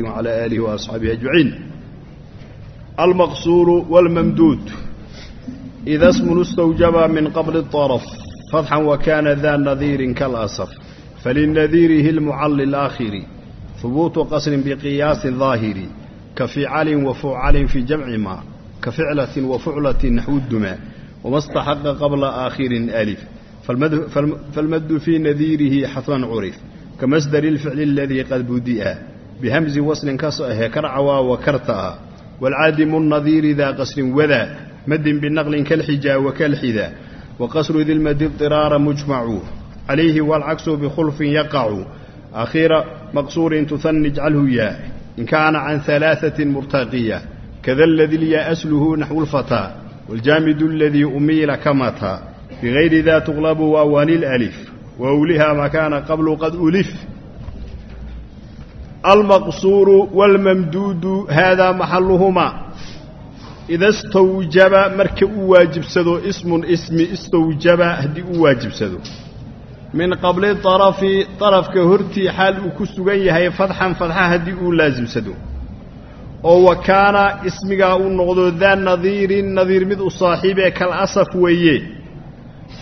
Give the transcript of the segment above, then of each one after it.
وعلى آله وأصحابه أجمعين المقصور والممدود إذا اسم استوجب من قبل الطرف فتحا وكان ذا نظير كالأسف فللنذيره المعل الآخر ثبوت قصر بقياس ظاهر كفعل وفعل في جمع ما كفعلة وفعلة نحو الدماء وما استحق قبل آخر ألف فالمد, فالمد في نذيره حتما عرف كمصدر الفعل الذي قد bihamsi waslin ka soo ahee kar cawaawa karta ah waalcadimu nadiiri daa qasrin wadaa madin binaqlin kalxijaa wa kalxida wa qasru dilmadi diraara mujmacu calayhi waalcaksu bikhulfin yaqacu akhiira maqsuurin tuhanni jcalhu yaa in kaana can alaaثatin murtaqiya kada aladii lya asluhu naxwu lfataa waaljaamidu aladii umiila kamata bigayri daa tuqlabu waawaani اlalif wa wliha maa kaana qablu qad ulif almaqsuuru wاlmamduudu haadaa maxaluhumaa ida istawjaba marka uu waajibsado ismun ismi istawjaba haddii uu waajibsado min qabli darafi darafka hortii xaal uu ku sugan yahay fadxan fadxa haddii uu laasimsado oo wa kaana ismigaa uu noqdo daa nadiirin nadiir mid u saaxiibee kal asaf weeye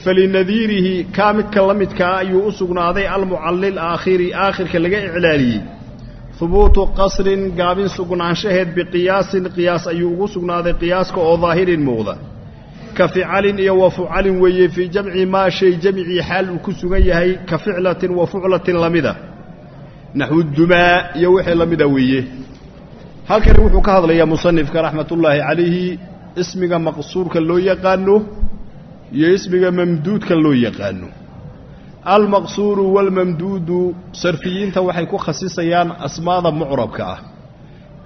falinadiirihi kaa midka la midkaa ayuu u sugnaaday almucallil aakhiri aakhirka laga iclaaliyey hubuutu qasrin gaabin sugnaanshaheed biqiyaasin qiyaas ayuu ugu sugnaaday qiyaaska oo daahirin muuqda. Ka ficalin iyo wa fucalin weeye fii jamci maa shay jamcii xaal uu ku sugan yahay ka ficlatin wa fuclatin lamida. Naxwu dumaa iyo wixii lamida weeye. Halkani wuxuu ka hadlayaa musanifka raxmatullaahi calayhi ismiga maqsuurka loo yaqaano iyo ismiga mamduudka loo yaqaano almaqsuuru waalmamduudu sarfiyiinta waxay ku khasisayaan asmaada mucrabka ah.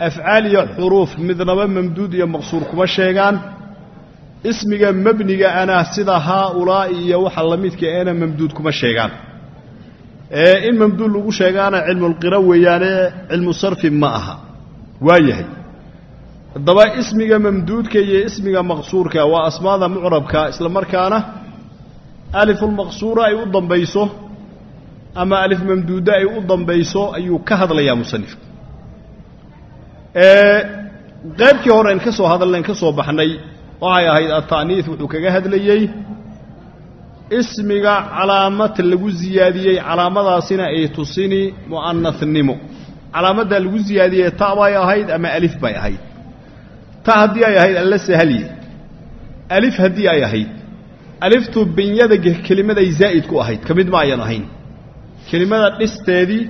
Afcaal iyo xuruuf midnaba mamduud iyo maqsuur kuma sheegaan. Ismiga mebniga ana sida haaulaa'i iyo waxa la midka eena mamduud kuma sheegaan. Ee in mamduud lagu sheegaana cilmulqira weeyaane cilmu sarfi ma aha. Waa yahay haddaba ismiga mamduudka iyo ismiga maqsuurka waa asmaada mucrabka isla markaana alifulmaqsuura ay u dambayso ama alif mamduuda ay u dambayso ayuu ka hadlayaa musanifku qaybkii hore ka soo hadalnayn ka soo baxnay waxay ahayd ata'niis wuxuu kaga hadlayey ismiga calaamad lagu siyaadiyey calaamadaasina ay tusini mu'anasnimo calaamaddaa lagu siyaadiyey ta bay ahayd ama alif bay ahayd. Ta haddii ay ahayd alla sahalye alif haddii ay ahayd aliftu binyada kelimaday zaa'id ku ahayd ka mid ma ayan ahayn. Kelimada dhisteedii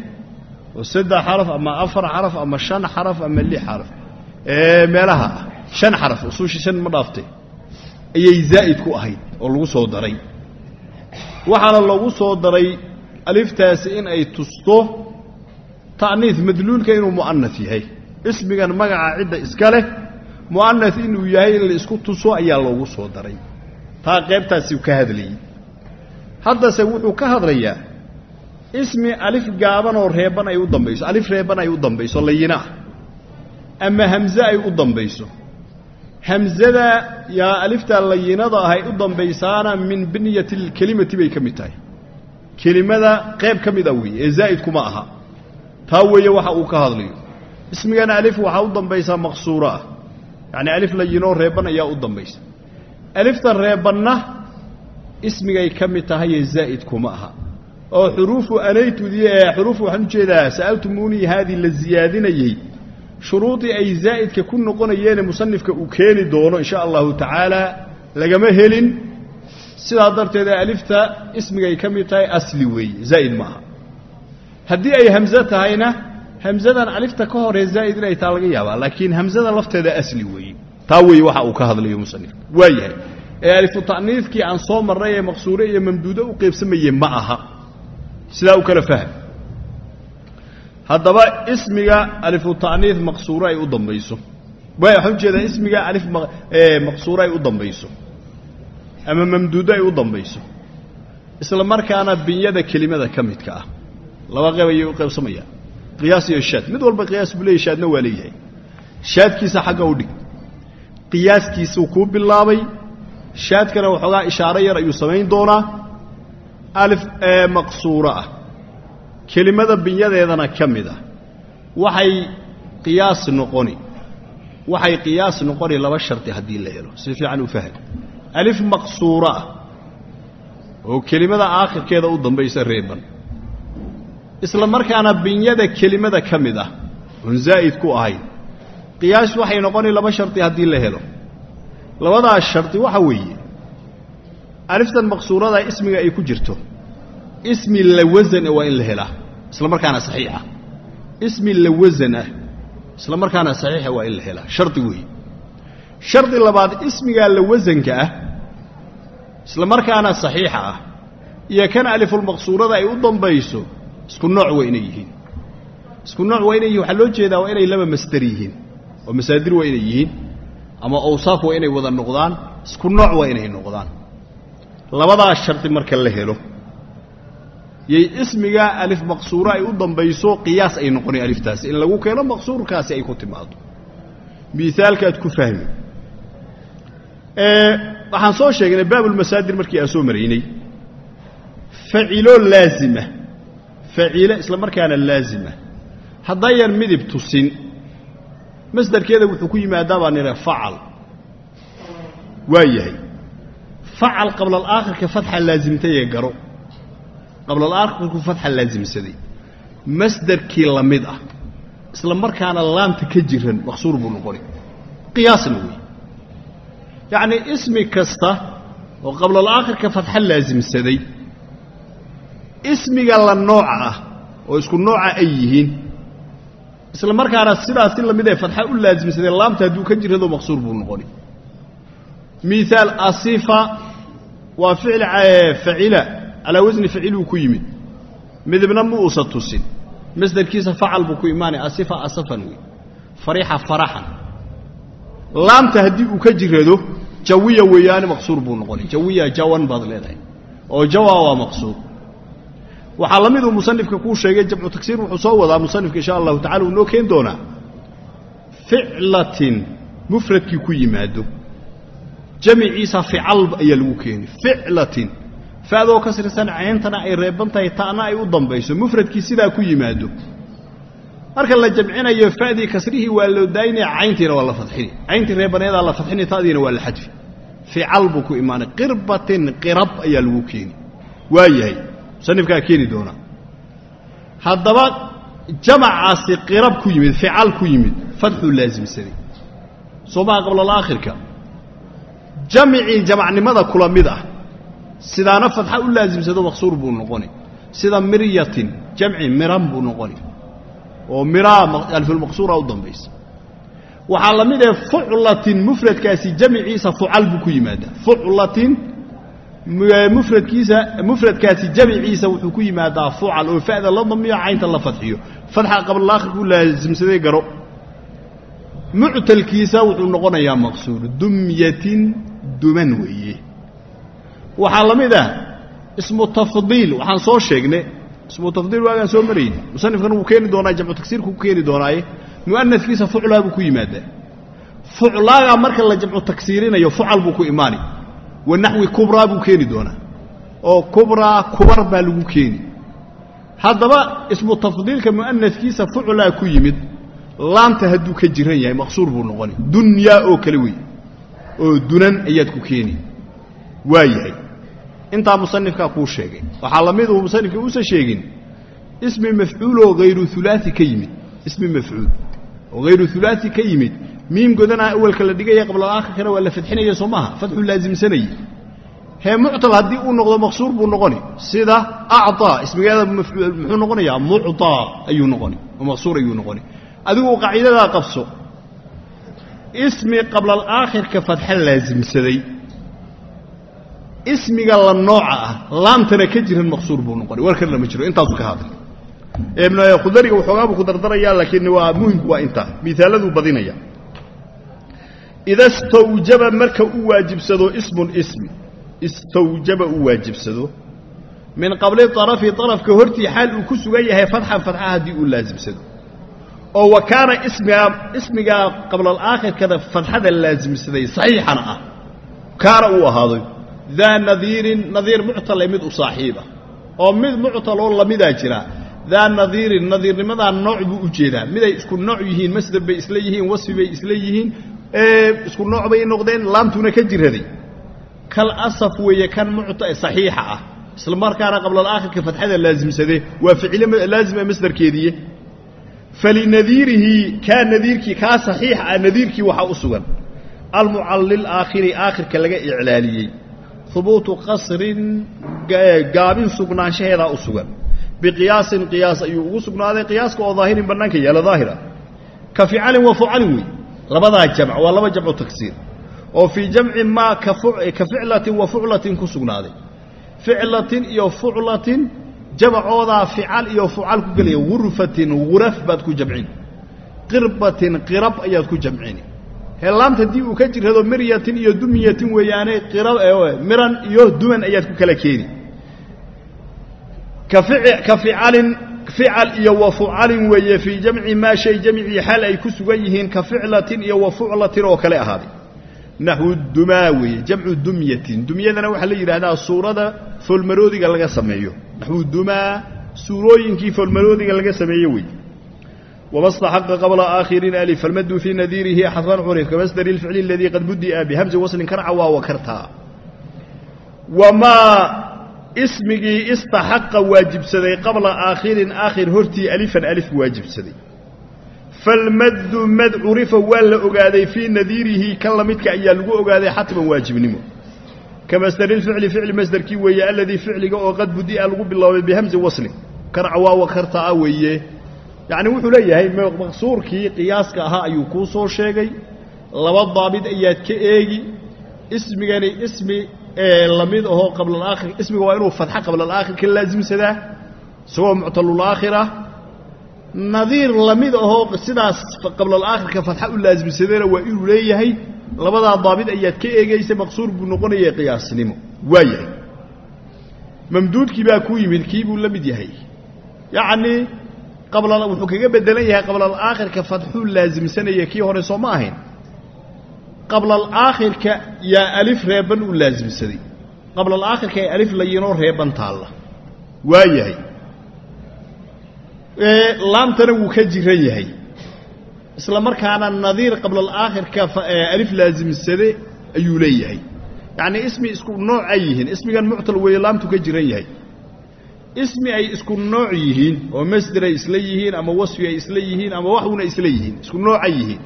oo saddex xaraf ama afar xaraf ama shan xaraf ama lix xaraf ee meelaha ah shan xaraf usuushi shan ma dhaaftay ayay zaa'id ku ahayd oo lagu soo daray. Waxaana lagu soo daray aliftaasi in ay tusto ta'niis madluulka inuu mu'anas yahay. Ismigan magaca cidda iska leh mu'anas inuu yahay in la isku tuso ayaa loogu soo daray taa qaybtaasi ka hadlayey haddase wuxuu ka hadlayaa ismi alif gaaban oo reeban ay u dambayso alif reeban ay u dambayso layina ah. Ama hamze ay u dambayso hamzada yaa aliftaa layinada ahay u dambaysaana min biniyati lkelimati bay ka mid tahay. Kelimada qayb ka mid a weeye ee zaa'idkuma aha. Taa weeye waxa uu ka hadlayo. Ismigan alif waxaa u dambaysaa maqsuuro ah. Yacni alif layinoo reeban ayaa u dambaysa aliftan reebanna ismigay ka mid tahayee zaa'id kuma aha. Oo xuruufu anaytudii ee xuruufu waxaan u jeedaa sa'altumuunii haadii la siyaadinayey shuruudii ay zaa'idka ku noqonayeene musanifka uu keeni doono insha allahu tacaala lagama helin. Sidaa darteeda alifta ismigay ka mid tahay asli weeye zaa'id maaha haddii ay hamze tahayna hamzadan alifta ka horee zaa'id inay taa laga yaabaa laakiin hamzada lafteeda asli taa weeye waxa uu ka hadlayo musanifka. Waa yahay. Ee alifu ta'niidkii aan soo marray ee maqsuure iyo mamduudo u qaybsamaye ma aha. Sidaa u kala fahm haddaba ismiga alifu ta'niid maqsuuro ay u dambayso. Waxaan u jeedaa ismiga alif maqsuuro ay u dambayso. Ama mamduudo ay u dambayso. Isla markaana binyada kelimada ka midka ah. Laba qayb ayay u qaybsamayaan qiyaas iyo shaad. Mid walba qiyaas buu leeyahy shaadna waa leeyahay. Shaadkiisa xagga u dhig qiyaaskiisuu kuu bilaabay. Shaadkana waxoogaa ishaaro yar ayuu samayn doonaa. Alif maqsuuro ah. Kelimada binyadeedana ka mid ah. Waxay qiyaas noqoni. Waxay qiyaas noqoni laba shardi haddii la helo. Si fiican u fahm alif maqsuuro ah. Oo kelimada aakhirkeeda u dambaysa reeban. Isla markaana binyada kelimada ka mid ah oon zaa'id ku ahayn qiyaas waxay noqoni laba shardi haddii la helo. Labadaas shardi waxa weeye aliftan maqsuurada ismiga ay ku jirto. Ismi la wasan waa in la helaa isla markaana saxiixa. Ismi la wasan isla markaana saxiixa waa in la helaa. Shardi weeye. Shardi labaad ismigaa la wasanka ah isla markaana saxiixa ah iyo kan alifulmaqsuurada ay u dambayso isku nooc waa inay yihiin. Isku nooc waa inay yihiin waxaa loo jeedaa waa inay laba masder yihiin oo masaadir waa inay yihiin ama awsaaf waa inay wada noqdaan isku nooc waa inay noqdaan. Labadaas shardi marka la helo yay ismigaa alif maqsuuro ay u dambayso qiyaas ay noqoni aliftaasi. In lagu keeno maqsuurkaasi ay ku timaado miaalkaad ku fahmi. Waxaan soo sheegnay baabulmasaadir markii aan soo maraynay. Facilo laazima. Facilo isla markaana laazima. Haddayan midib tusin masdarkeeda wuxuu ku yimaadaa baa nidha facal. Waa yahay. Facal qabla alaakhirka fatxa laasimtayee garo. Qabla alaakhirku fatxa laasimsaday masdarkii la mid ah. Isla markaana laamta ka jiran maqsuur buu noqoni qiyaasna wey yacnii ismi kasta oo qabla alaakhirka fatxa laasimsaday ismiga la nooca ah oo isku nooca ay yihiin isla markaana sidaas si la mid ee fatxa u laasimsadee laamta hadduu ka jirado maqsuur buu noqoni miaal asifa waa ficil facila calaa wasni faciluu ku yimid. Midibna ma uusa tusin. Masdarkiisa facal buu ku imaanaya asifa asafan wey farixa faraxan. Laamta haddii uu ka jirado jawiya weeyaane maqsuur buu noqonay. Jawiya jawan baad leedahay. Oo jawa waa maqsuur waxaa la miduu musanifka kuu sheegay jamcu tagsiir wuxuu soo wadaa musanifka insha allahu tacala uu noo keeni doonaa. Ficlatin mufradkii ku yimaado. Jamiciisa fical ayaa lagu keeni ficlatin. Fa'doo kasrisan cayntana ay reeban tahay ta'na ay u dambayso. Mufradkii sidaa ku yimaado. Marka la jamcinayo fa'dii kasrihii waa loo daayinaya cayntiina waa la fadxini. Cayntii reebaneedaa la fadxini ta'diina waa la xadfi. Fical buu ku imaanay. Qirbatin qirab ayaa lagu keeni waa yahay musanifkaa keeni doonaa haddaba jamacaasi qirab ku yimid fical ku yimid fadxuu laasimsaday soo maha qablalaakhirka jamicii jamacnimada kula mid ah sidaana fadxa u laasimsado maqsuur buu noqoni sida miryatin jamci miran buu noqoni oo miraa alfulmaqsuura u dambaysa. Waxaa la mid ah fuclatin mufradkaasi jamiciisa fucal buu ku yimaadaa. Fuclatin mufradkiisa mufradkaasi jamiciisa wuxuu ku yimaadaa fucal oo fa'da la damiyo caynta la fadxiyo. Fadxa qablaakhirkuu laasimsaday garo. Muctalkiisa wuxuu noqonayaa maqsuur dumyatin duman weeye. Waxaa la mid ah ismu tafdiil waxaan soo sheegnay. Ismu tafdiil waagaan soo marayni. Musanifkan wuu keeni doonaa jamcu tagsiirku ku keeni doonaaye. Mu'anadkiisa fuclaa buu ku yimaadaa. Fuclaagaa marka la jamcu tagsiirinayo fucal buu ku imaani wa naxwi kubraa buu keeni doonaa. Oo kubraa kubar baa lagu keeni. Haddaba ismu tafdiilka mu'anadkiisa fuclaa ku yimid laamta hadduu ka jiran yahay maqsuur buu noqoni dunyaa oo kale wey oo dunan ayaad ku keeni. Waa yahay. Intaa musanifkaa kuu sheegay. Waxaa la mid uu musanifka uusan sheegin ismi mafcuuloo hayru ulaai ka yimid. Ismi mafcuul oo hayru ulaai ka yimid miim godanaa awalka la dhigaya qablaakhirkana waa la fadxinaya soo maaha. Fadxuu laasimsanayey hee muctal haddii uu noqdo maqsuur buu noqoni. Sida acطaa ismigeeda muxuu noqonayaa mucطaa ayuu noqoni maqsuur ayuu noqoni. Adigu qaaciidadaa qabso ismi qabla alaakhirka fadxa laasimsaday ismiga la nooca ah laamtana ka jiran maqsuur buu noqonay war kalena ma jiro intaasu ka hadlay ibn khudariga waxoogaa ku dardarayaa laakiin waa muhimku waa intaa. Miaalladuu badinaya ida istawjaba marka u waajibsado ismun ismi. Istawjaba u waajibsado. Min qabli arafi arafka hortii xaal uu ku sugan yahay fatxan fatxa haddii uu laasimsado oo wa kaana ismigaa ismigaa qabla alaakhirkada fatxada laasimsaday saxiixana ah. Kaana uu ahaaday daa nadiirin nadiir muctale mid u saaxiiba oo mid muctaloo lamidaa jira daa nadiirin nadiirnimadaa nooc buu u jeedaa. Miday isku nooc yihiin masder bay isla yihiin wasfi bay isla yihiin isku nooc bay noqdeen laamtuna ka jiraday. Kal asaf weeye kan mucta saxiixa ah. Isla markaana qablaalaakhirka fatxada laasimsadee waa ficile laazima masderkeediiye falinadiirihi kaa nadiirkii kaa saxiixa ah nadiirkii waxaa u sugan. Almucallil aakhiri aakhirka laga iclaaliyey. Hubuutu qasrin gaabin sugnaanshaheedaa u sugan. Biqiyaasin qiyaas ayuu ugu sugnaaday. Qiyaaska oo daahirin bannaanka yaalla daahira. Ka ficalin wa fucalin wey labadaa jamc waa laba jamcu tagsiir. oo fii jamcin maa ka ficlatin wa fuclatin ku sugnaaday. Ficlatin iyo fuclatin jamacoodaa fical iyo fucal ku gelaya gurfatin guraf baad ku jamcin. Qirbatin qirab ayaad ku jamcini heelaamta haddii uu ka jirado miryatin iyo dumiyatin weeyaane miran iyo duman ayaad ku kala keeni. Ka ficalin fical iyo wa fucalin weeye fii jamci maa shay jamcii xal ay ku sugan yihiin ka ficlatin iyo wa fuclatin oo kale ahaaday naxwu dumaa weeye jamcu dumyatin. Dumyadana waxaa la yidhaahdaa suurada foolmaroodiga laga sameeyo. Naxwu dumaa suurooyinkii foolmaroodiga laga sameeye wey wma staxaqa qabla aakhirin alif falmadu fii nadiirihi xadfan curif kamasdari اlficli aladii qad budi'a bihamzi waslin karca waa wakartaa ismigii istaxaqa waajibsaday qabla aakhirin aakhir hortii alifan alif waajibsaday. Falmaddu mad curifa waa la ogaaday fii nadiirihi kan la midka ayaa lagu ogaaday xatman waajibnimo. Kamasdari lficli ficli masderkii weeye aladii ficliga oo qad budi'a lagu biloobay bihamzi waslin karca waa wakartaa weeye. Yacni wuxuu leeyahay maqsuurkii qiyaaska ahaa ayuu kuu soo sheegay. Laba daabid ayaad ka eegi. Ismigani ismi la mid ahoo qablalaakhir ismiga waa inuu fatxa qablalaakhir ka laasimsadaa isagoo muctalulaakhir ah nadiir la mid ahoo sidaas qablalaakhirka fatxa u laasimsadayna waa inuu leeyahay labadaa daabid ayaad ka eegaysa maqsuur buu noqonaya qiyaasnimo. Waa yahay. Mamduudkii baa ku yimid kii buu la mid yahay. Yacnii wuxuu kaga bedelan yahay qablalaakhirka fatxuu laasimsanaya kii hore soo ma ahayn qablalaakhirka yaa alif reeban uu laasimsaday qablalaakhirka ee alif layinoo reeban taalla. Waa yahay. Laamtana wuu ka jiran yahay. Isla markaana nadiir qablalaakhirka alif laasimsade ayuu leeyahay. Yacnii ismi isku nooc ay yihiin. Ismigan muctal weeye laamtu ka jiran yahay. Ismi ay isku nooc yihiin oo masder ay isla yihiin ama wasfi ay isla yihiin ama waxuna isla yihiin isku noocay yihiin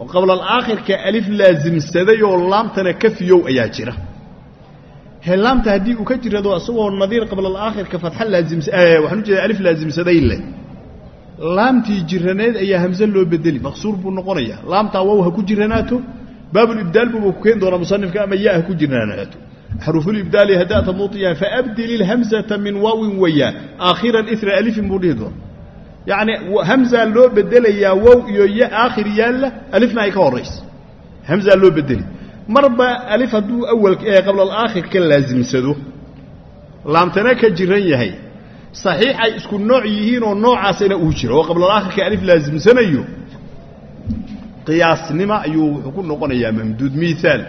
oo qablalaakhirka alif laasimsaday oo laamtana ka fiyow ayaa jira. He haddii uu ka jirado isagoo nadiir qablalaakhirka fatxa laasimsa waxaan u jeeda alif laasimsaday leh laamtii jiraneed ayaa hamse loo bedeli maqsuur buu noqonayaa laamtaa wow ha ku jiranaato baabulibdaal buuba ku keeni doonaa musanifka ama ya ha ku jiranaato xarufulibdaali hadata muiyan faabdil ilhamzata min waawin wayaan aakhiran ira alifin buu dhihi doona yacni hamzaa loo bedelayaa wow iyo ya aakhir yaalla alifna ay ka horaysa. Hamzaa loo bedeli. Marba alif hadduu awal qablalaakhir ka laasimsado laamtana ka jiran yahay. Saxiix ay isku nooc yihiinoo noocaasina uu jiro. Oo qablalaakhirka alif laasimsanayo qiyaasnima ayuu wuxuu ku noqonayaa mamduud miaal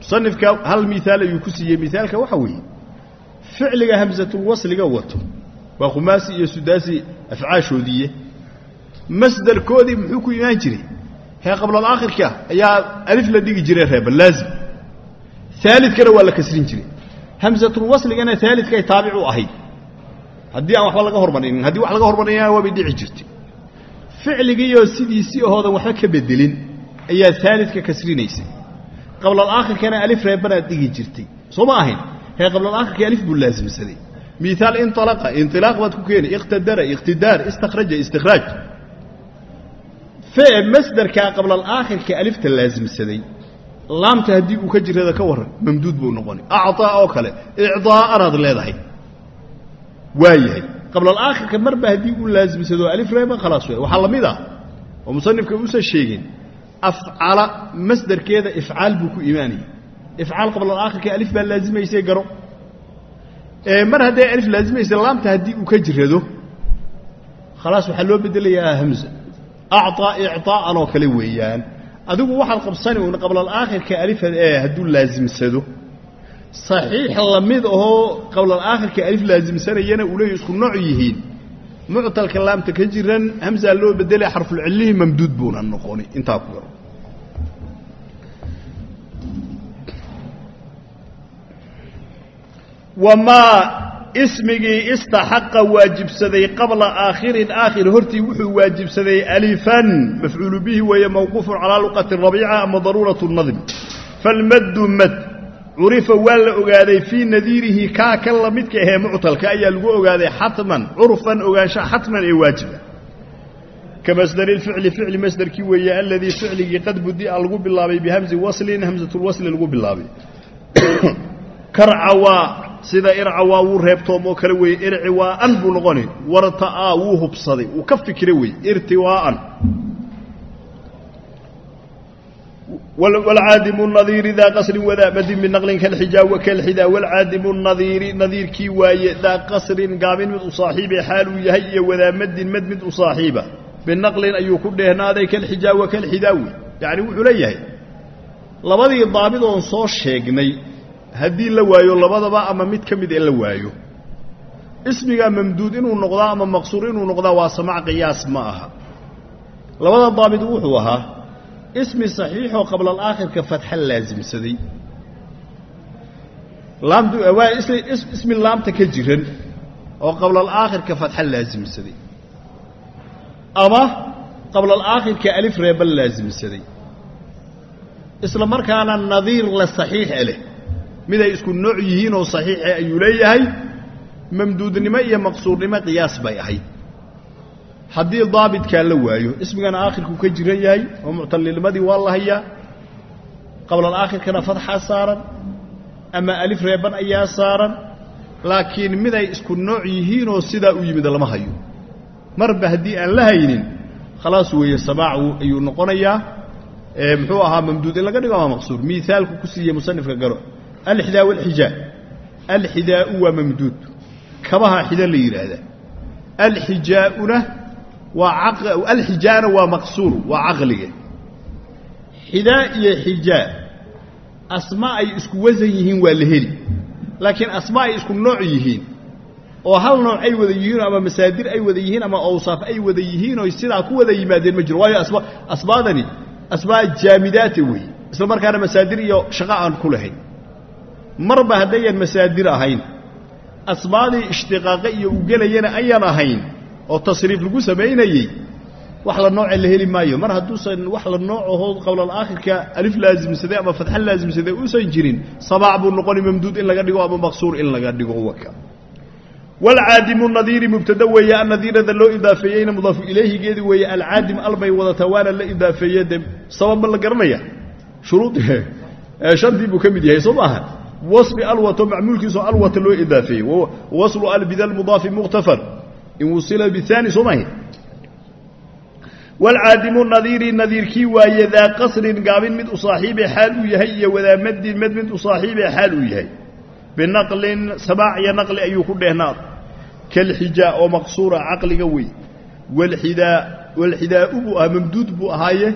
musanifka hal miaal ayuu ku siiyey. Miaalka waxa weeye ficliga hamsatulwasliga wato waa khumaasi iyo sudaasi afcaashoodiiye masdarkoodii muxuu ku imaan jiray? Hee qablalaakhirka ayaa alif la dhigi jiray reeba laazim aalidkana waa la kasrin jiray. Hamsatulwasligana aalidkay taabic u ahayd. Haddii aan waxba laga hormarinin haddii wax laga hormarinaya waabay dhici jirtay. Ficligiioo sidiisii ahoodan waxba ka bedelin ayaa aalidka kasrinaysay. Qablalaakhirkana alif reebanaad dhigi jirtay. Soo ma ahayn? Hee qablalaakhirkii alif buu laasimsaday miaal inalaqa inilaaq baad ku keeni iqtadara iqtidaar istakhraja istikhraaj. Masderkaa qablalaakhirka alifta laasimsaday laamta haddii uu ka jirada ka warran mamduud buu noqoni. Acطaa oo kale icdaa'anaad leedahay. Waa yahay qablalaakhirka marba haddii uu laasimsado alif reeban khalaas wey waxaa la ah oo musanifka uusan sheegin afcala masderkeeda ifcaal buu ku imaanaya. Ifcaal qablalaakhirka alif baa laasimaysay garo mar hadday alif laasimaysa laamta haddii uu ka jirado khalaas waxaa loo bedelayaa hamza. Acطaa icطaa'an oo kale weeyaan. Adigu waxaad qabsani uun qablalaakhirka alif hadduu laasimsado saxiix la mid ahoo qowlal aakhirka alif laasimsanayana uu leeyahy isku nooc yihiin. Muctalka laamta ka jiran hamsaa loo bedelay xarfulcillihii mamduud buuna noqoni intaa ku garo wamaa ismigii istaxaqa waajibsaday qabla aakhirin aakhir hortii wuxuu waajibsaday alifan mafcuulu bihi weeye mawquufun calaa luqati rabiica ama daruuratu nadm falmaddu mad curifa waa la ogaaday fii nadiirihi kaa kan la midka ahee muctalka ayaa lagu ogaaday xatman curfan ogaansha xatman ee waajiba ka masdari lficli ficli masdarkii weeye aladii ficligii qad budia lagu bilaabay bihamzi waslin hamsatulwasli lagu bilaabay karcawaa sida ircawaa wuu reebtoomoo kale weeye irciwaa'an buu noqoni warta'aa wuu hubsaday wuu ka fikira weeye irtiwaa'an wlcaadimu nadiiri daa qasrin wadaa madin binaqlin kalxijaa wakalxidaa wlcaadimu nadiiri nadiirkii waaye daa qasrin gaabin mid u saaxiibe xaaluu yahay iyo wadaa madin mad mid u saaxiiba. Binaqlin ayuu ku dheehnaaday kalxijaa wakalxidaawi yacni wuxuu leeyahay labadii daabid oon soo sheegnay haddii la waayo labadaba ama mid ka mid ee la waayo. Ismigaa mamduud inuu noqdaa ama maqsuur inuu noqdaa waa samac qiyaas ma aha. Labada daabid wuxuu ahaa ismi saxiixoo qabla alaakhirka fatxa laasimsaday ismi laamta ka jiran oo qabla alaakhirka fatxa laasimsaday ama qabla alaakhirka alif reeban laasimsaday isla markaana nadiir la saxiixe leh mid ay isku nooc yihiin oo saxiixe ayuu leeyahay mamduudnimo iyo maqsuurnimo qiyaas bay ahayd. Haddii daabitkaa la waayo ismigana aakhirku ka jiran yahay oo muctalilnimadii waa la hayaa qabla alaakhirkana fatxaa saaran ama alif reeban ayaa saaran laakiin mid ay isku nooc yihiinoo sidaa u yimid lama hayo. Marba haddii aan la haynin khalaas weeye samaacu ayuu noqonayaa muxuu ahaa mamduud in laga dhigo ama maqsuur miaalku ku siiyey musanifka garo alxidaa walxijaa alxidaau waa mamduud kabaha xida la yidhaahdaa alxijaauna waa alxijaana waa maqsuur waa caqliga xidaa iyo xijaa asmaa ay isku wasan yihiin waa la heli laakiin asmaa ay isku nooc yihiin oo hal nooc ay wada yihiin ama masaadir ay wada yihiin ama awsaaf ay wada yihiin oo sidaa ku wada yimaadeen ma jiro waayo asbaadani asmaa jaamidaata weeye isla markaana masaadir iyo shaqo aan ku marba haddayan masaadir ahayn asmaadii ishtiqaaqe iyo u gelayana ayaan ahayn oo tasriif lagu samaynayey wax la nooce la heli maayo. Mar hadduusan wax la nooc ahoo alif laasimsaday ama fatxa laasimsaday uusan jirin sabaac buu noqoni mamduud in laga dhigo ama maqsuur in laga dhigo waka wlcaadimu nadiiri mubtada weeye annadiirada loo idaafeeyeyna mudaafu ilayhigeedi weeye alcaadim albay wadataa waana la idaafeeye de sabab ma la garanaya? Shuruud. Shantii buu ka mid yahay soo maaha wasfi alwato macmuulkiisoo alwata loo idaafeeyey waslu albida mudaafi muktafar in wusila biaani soo maahi wlcaadimu nadiiri nadiirkii waaye daa qasrin gaabin mid u saaxiibe xaal uu yahay iyo wadaamadin mad mid u saaxiibe xaal uu yahay. Binaqlin samaac iyo naqli ayuu ku dheehnaad. Kalxijaa oo maqsuura caqliga wey walxidaa walxidaau buu ahaa mamduud buu ahaaye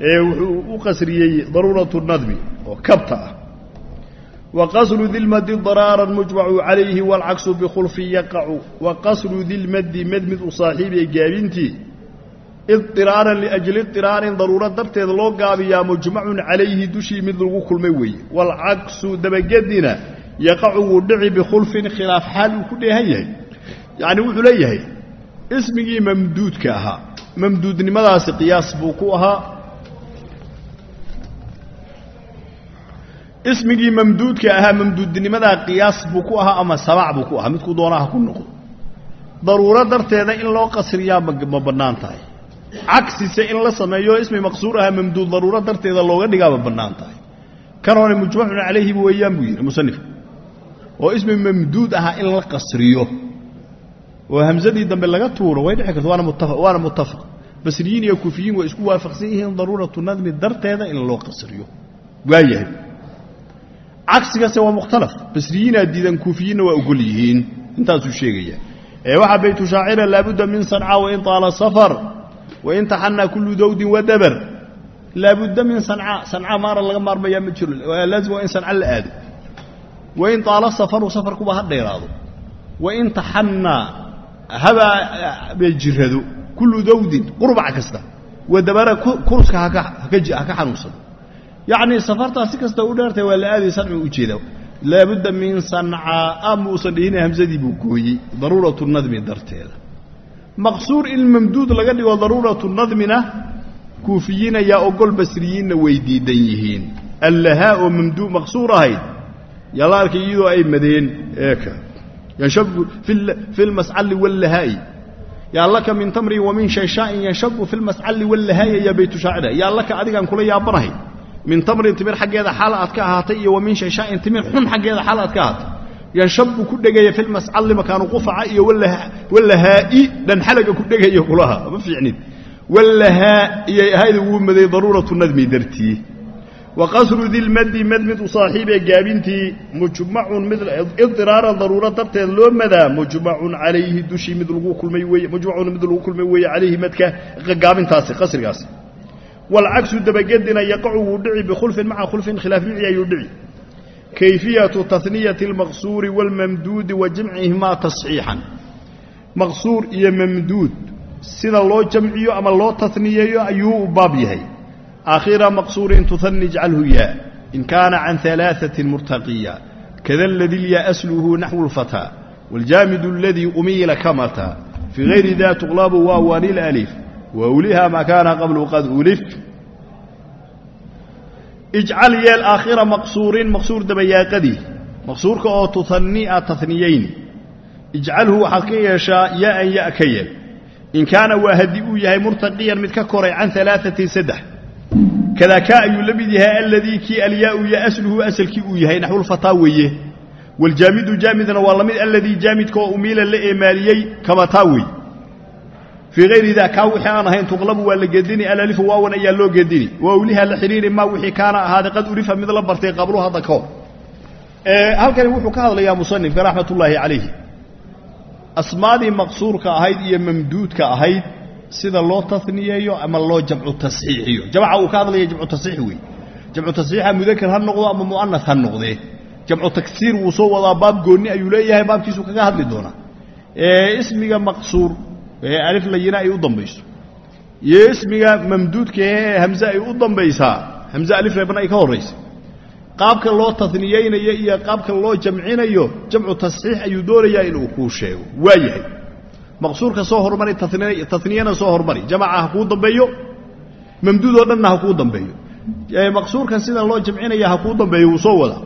ee wuxuu u qasriyey daruuratu nadmi oo kabta ah wa qasru dilmadi daraaran mujmacu calayhi waalcaksu bikhulfin yaqacu wa qasru dilmadi mad mid u saaxiibee gaabintii idiraaran liajli idiraarin daruuro darteed loo gaabiyaa mujmacun calayhi dushii mid lagu kulmay weeye waalcaksu dabagedina yaqacu wuu dhici bikhulfin khilaaf xaal uu ku dheehan yahay yacni wuxuu leeyahay ismigii mamduudka ahaa mamduudnimadaasi qiyaas buu ku ahaa ismigii mamduudka ahaa mamduudnimadaa qiyaas buu ku ahaa ama samaac buu ku ahaa. Midkuu doonaha ku noqdo. Daruuro darteeda in loo qasriyaa ma bannaan tahay. Cagsise in la sameeyo ismi maqsuur ahaa mamduud daruuro darteeda looga dhigaa ma bannaan tahay. Kan hore mujmacun calayhi weeyaan buu yidhi musanifka oo ismi mamduud ahaa in la qasriyo. Oo hamsadii dambe laga tuuro way dhici karta waana muttafaq basriyiin iyo kuufiyiin way isku waafaqsan yihiin daruuratu nadmi darteeda in loo qasriyo. Waayahay cagsigase waa mukhtalaf. Basriyiinaa diidan kuufiyiinna waa ogol yihiin. Intaasuu sheegaya. Ee waxaa baytu shaacira laabudda min sanca wain taala safar wain taxanaa kullu dawdin wadabar laabudda min sanca sanca maara laga maarmayaa ma jiro. Laazim waa in sanca la aado. Wain taala safaru safarkuba ha dheeraado. Wain taxannaa haba jirrado kullu dawdin qurbac kasta. Wadabara kuruska haka xanuunsado yacnii safartaa si kasta u dheertay waa la aaday sancu ujeeda laabudda min sancaa muusan dhihina hamsadii buu gooyey daruuratu nadmi darteeda. Maqsuur in mamduud laga dhigo daruuratu nadmina kuufiyiin ayaa ogol basriyiinna way diidan yihiin. Allahaa oo mamdu maqsuur ahayd yaa iyadoo ay madeen eeka. Yanshabu fi lmascalli wallahaa'i. Yaa min tamrin wa min shayshaa'in yanshabu fi lmascalli wallahaa'i yaa baytu shaacira yaa laka adigaan kula yaabanahay min tamrin timir xaggeeda xaal aad ka ahaatay iyo wa min shayshaa'in timir xun xaggeeda xaal aad ka ahaatay. Yanshabu ku dhegaya fi lmascalli makaanu qufaca iyo wallahaa'i dhanxalaga ku dhegaya kulaha ma fiicnid? Wallahaa iyay ahayd wuu maday daruuratu nadmi dartii. Wa qasru dilmaddi mad mid u gaabintii mujmacun mid idiraaran daruuro darteed loo madaa mujmacun calayhi dushii mid lagu kulmay weye mujmacun mid lagu kulmay weeye calayhi madka gaabintaasi qasrigaasi waalcagsu dabagedina yaqacu wuu dhici bikhulfin maca khulfin khilaaf mici ayuu dhici kayfiyatu taniyati almaqsuuri waalmamduudi wa jamcihimaa tasxiixan maqsuur iyo mamduud sida loo jamciyo ama loo taniyeeyo ayuu u baab yahay aakhira maqsuurin tuhani ijcalhu yaa in kaana can alaaثatin murtaqiya kada ladii lya asluhu naxwu اlfataa wاljaamidu aladii umiila kamataa fii hayri da tuqlabu waawan اlalif wawliha ma kaana qablu qad ulif ijcal yeel aakhira maqsuurin maqsuur dabayaaqadii maqsuurka oo tuhania taniyayni ijcalhu waxaad ka yeeshaa ya-an ya ka yeel. In kaana waa haddii uu yahay murtaqiyan mid ka koray can alaaثatin saddex. Kadaa kaa ayuu la mid yahay aladii kii alyaau ya asluhu asalkii uu yahay naxwulfataa weeye. Waaljaamidu jaamidna waa la mid aladii jaamidka oo umiila la eemaaliyey kamataa wey fii hayri daa kaa wixii aan ahayn tuqlabu waa la gedini alalifu waawan ayaa loo gedini wawliha la xidhiiri maa wixii kaana ahaaday qad urifa mid la bartay qablu hadda kahor halkani wuxuu ka hadlayaa musanifka raxmat ullaahi calayhi. Asmaadii maqsuurka ahayd iyo mamduudka ahayd sida loo taniyeeyo ama loo jamcu tasxiixiyo. Jamca uu ka hadlaya jamcu tasxiix wey jamcu tasxiixa mudakar ha noqdo ama mu'anas ha noqdee jamcu tagsiir wuu soo wadaa baab goonni ayuu leeyahay baabkiisu kaga hadli doonaa. Ismiga maqsuur ee alif layina ay u dambayso. Iyo ismiga mamduudka ee hamze ay u dambaysaa hamze alif reebna ay ka horraysa. Qaabka loo taniyeynayo iyo qaabka loo jamcinayo jamcu tasxiix ayuu doonayaa inuu kuu sheego. Waa yahay. Maqsuurka soo hormari taniyana soo hormari. Jamaca ha kuu dambeeyo mamduud oo dhanna ha kuu dambeeyo. Maqsuurkan sidan loo jamcinaya ha kuu dambeeyo wuu soo wadaa.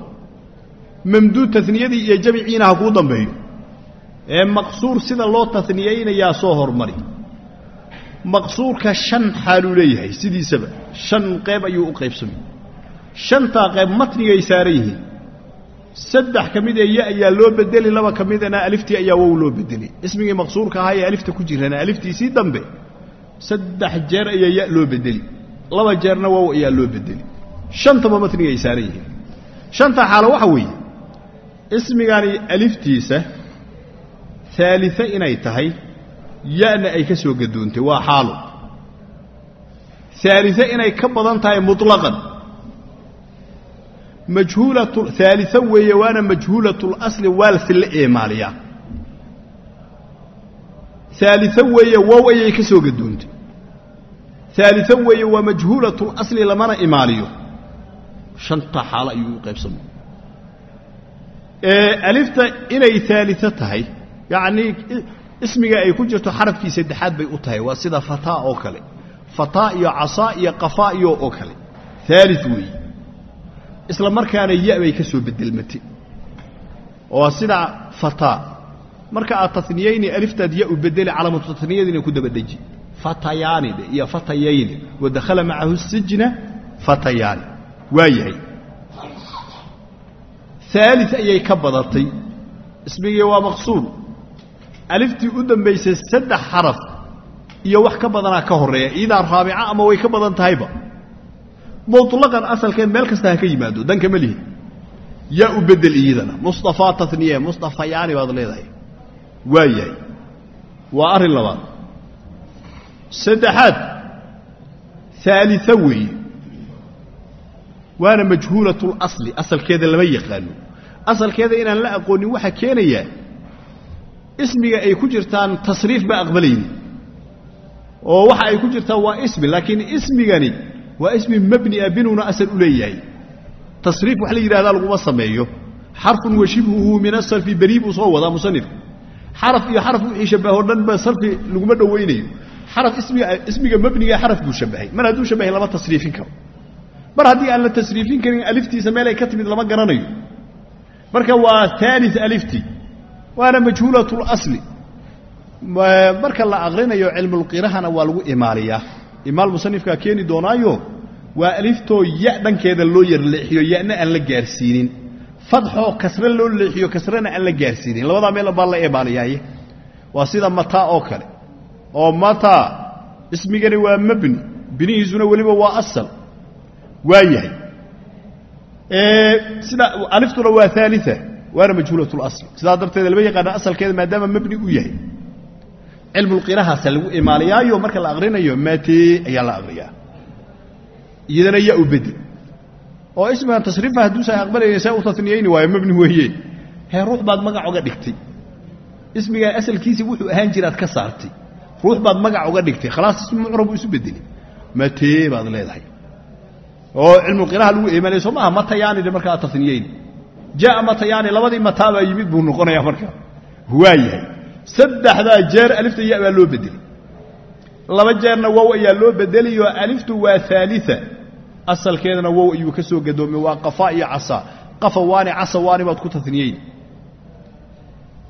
Mamduud taniyadii iyo jamciina ha kuu dambeeyo ee maqsuur sida loo taniyeynayaa soo hormari. Maqsuurka shan xaaluu leeyahay sidiisaba. Shan qayb ayuu u qaybsamay. Shantaa qayb matnigay saaran yihiin. Saddex ka mid ee ya ayaa loo bedeli laba ka midana aliftii ayaa wow loo bedeli. Ismigii maqsuurka ahaa ee alifta ku jirana aliftiisii dambe saddex jeer ayaa ya loo bedeli. Laba jeerna wow ayaa loo bedeli. Shantaba matniga ay saaran yihiin. Shantaa xaalo waxa weeye ismigani aliftiisa aalise inay tahay ya-na ay ka soo gadoontay waa xaalo. Aalise inay ka badan tahay majhuulatu aalise weeye waana majhuulatlasli waalsi la eemaaliyaa aalise weeye wow ayay ka soo gadoontay aalise weeye waa majhuulatlasli lamana imaaliyo. Shantaa xaalo ayuu u qaybsamay alifta inay aalise tahay yacnii ismiga ay ku jirto xarafkii saddexaad bay u tahay. Waa sida fataa oo kale. Fataa iyo casaa iyo qafaa iyo oo kale. Aali weeye isla markaana ya bay ka soo bedelmatay oo sida fataa marka aad taniyayni aliftaad ya u bedeli calaamatu taniyadiina ku daba dheji fatayaani dhe iyo fatayayni. Wadakhala macahu sijna fatayaani. Waa yahay. Aali ayay ka badatay. Ismigii waa maqsuur aliftii u dambaysay saddex xaraf iyo wax ka badanaa ka horreeya iidaa raabica ama way ka badan tahayba. Muطlaqan asalkeen meel kasta ha ka yimaado danka ma lihi. Yaa u bedel iyadana. Mustafaa taniye mustafayaani baad leedahay. Waa yahay. Waa arrin labaad. Saddexaad aalisa weeye waana majhuulat اlasli asalkeeda lama yaqaano. Asalkeeda inaan la aqoonin waxaa keenaya ismiga ay ku jirtaan tasriif ba aqbalayni oo waxa ay ku jirtaan waa ismi laakiin ismigani waa ismi mabni a binuuna asal u leeyahay. Tasriif wax la yidhahdaa laguma sameeyo. Xarfun wa shibhuhu min asarfi berii buu soo wadaa musanifku xaraf iyo xaraf wixii shabaho dhan ba sarfi laguma dhowaynayo xaraf ismiga mabniga xaraf buu shabahay mar hadduu shabahay lama tasriifin karo. Mar haddii aan la tasriifin karin aliftiisa meel ay ka timid lama garanayo. Marka waa aali alifti waana majhuulatlasli marka la aqrinayo cilmulqirahana waa lagu imaaliyaa. Imaal musanifkaa keeni doonaayo waa aliftoo ya dhankeeda loo yar leexiyo yana aan la gaarsiinin. Fadxoo kasre loo leexiyo kasrena aan la gaarsiinin. Labadaa meel baa la imaaliyaay waa sida mataa oo kale. Oo mataa ismigani waa mabni binihiisuna weliba waa asal. Waa yahay. Sida aliftuna waa aalia waana majhuulat lasl sidaa darteed lama yaqaana asalkeeda maadaama mabni u yahay. Cilmulqirahaasa lagu imaaliyaayo marka la aqrinayo matee ayaa la aqriyaa. Iyadana yaa u bedel oo ismigan tasriifa hadduusa aqbalayna saa u taniyayni waayo mabni weeye. Hee ruux baad magac oga dhigtay. Ismigaa asalkiisii wuxuu ahaan jiraad ka saartay. Ruux baad magac oga dhigtay. Khalaas ismi mucrab uu isu bedelay matee baad leedahay. Oo cilmuqiraha lagu imaanaya soo maaha matayaanide markaa taniyeyni jaa matayaani labadii mataa baa yimid buu noqonaya marka. Waa yahay. Saddexdaa jeer alifta ya baa loo bedelay laba jeerna wow ayaa loo bedelayo aliftu waa aalia asalkeedana wow ayuu ka soo gadoomay waa qafa iyo casa qafa waani casa waani baad ku taniyeyn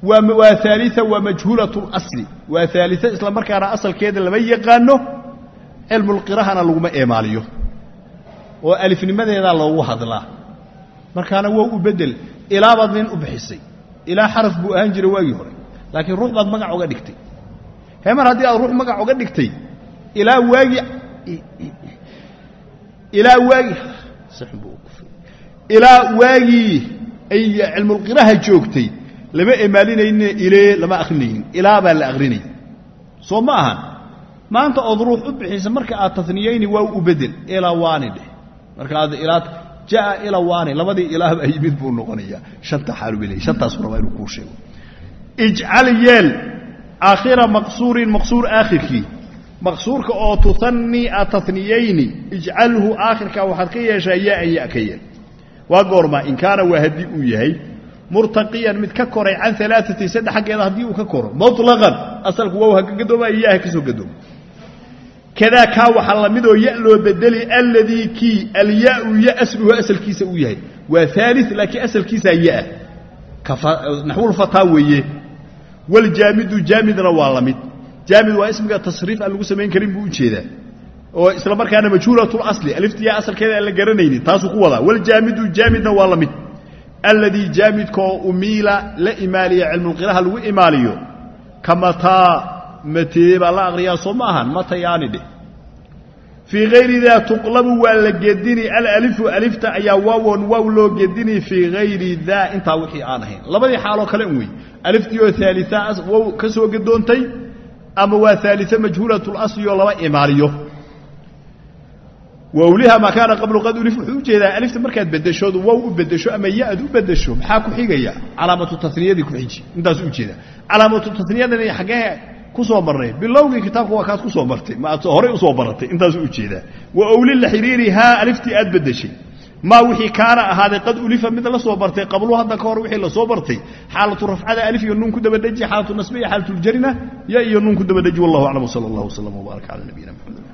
waa aalia waa majhuulat اlasli waa aalia isla markaana asalkeeda lama yaqaano cilmulqirahana laguma eemaaliyo. Oo alifnimadeedaa loogu hadlaa markaana wow u bedel ilaabaad nin u bixisay. Ilaa xaraf buu ahaan jiray waagii hore. Laakiin ruux baad magac oga dhigtay. Hee mar haddii aad ruux magac oga dhigtay ilaa waagii ilaa waagii ilaa waagii ay cilmulqiraha joogtay lama emaalinayne ilee lama akrinaynin ilaa baa la akrinay soo ma ahan. Maanta ood ruux u bixisa marka aad taniyayni waa u bedel. Ilaa waani dheh. Marka aad ilaa jaa ila waani. Labadii ilaah baa yimid buu noqonayaa. Shanta xaalu bay leeyahy shantaasu rabaa inuu kuu sheego ijcal yeel. Aakhira maqsuurin maqsuur aakhirkii. Maqsuurka oo tutanii a taniyayni ijcalhu aakhirka waxaad ka yeeshaa yaa-an ya ka yeel. Waa goormaa in kaana waa haddii uu yahay. Murtaqiyan mid ka koray can alaaati saddex xaggeeda haddii uu ka koro. Muطlaqan asalku wow haka gadoomaya ya ha ka soo gadoomo kadaa kaa waxaa la midoo ya loo bedeli alladii kii alyaau ya asluhu asalkiisa uu yahay. Waa aali laakiin asalkiisaa yaah naxwulfataa weeye. Waljaamidu jaamidna waa la mid. Jaamid waa ismiga tasriif aan lagu samayn karin buu u jeedaa. Oo isla markaana majhuulatlasli aliftiya asalkeeda aan la garanaynin taasuu ku wadaa. Waljaamidu jaamidna waa la mid. Alladii jaamidkaoo umiila la imaaliya cilmulqiraha lagu imaaliyo ka matee baa la aqriyaa soo ma ahan matayaani dheh. Fii hayri daa tuqlabu waa la gedini alalifu alifta ayaa waawon waaw loo gedini fii hayri daa intaa wixii aan ahayn. Labadii xaaloo kale un wey aliftii oo aalia wow ka soo gadoontay ama waa aalia majhuulatlasli oo laba imaaliyo. Wawliha maa kaana qablu qad ulif wuxuu u jeedaa alifta markaad bedeshood wow u bedesho ama ya-ad u bedesho maxaa ku xigaya? Calaamatu taniyadii ku xiji. Intaas ujeeda calaamatu taniyadani xaggee ku soo marnay. Bilowgii kitaabka waa kaad ku soo martay. Ma aad horay u soo baratay intaasuu u jeedaa wa owli la xiriiri haa aliftii aad bedeshay maa wixii kaana ahaaday qad ulifa mid la soo bartay qablu hadda ka hor wixii la soo bartay. Xaalatu rafcada alif iyo nuun ku dabadheji xaalatu nasbe iyo xaalatuljarina ya iyo nuun ku dabadheji wallahu aclam wsala allah wslam wbaarak cala nabiyina maxamed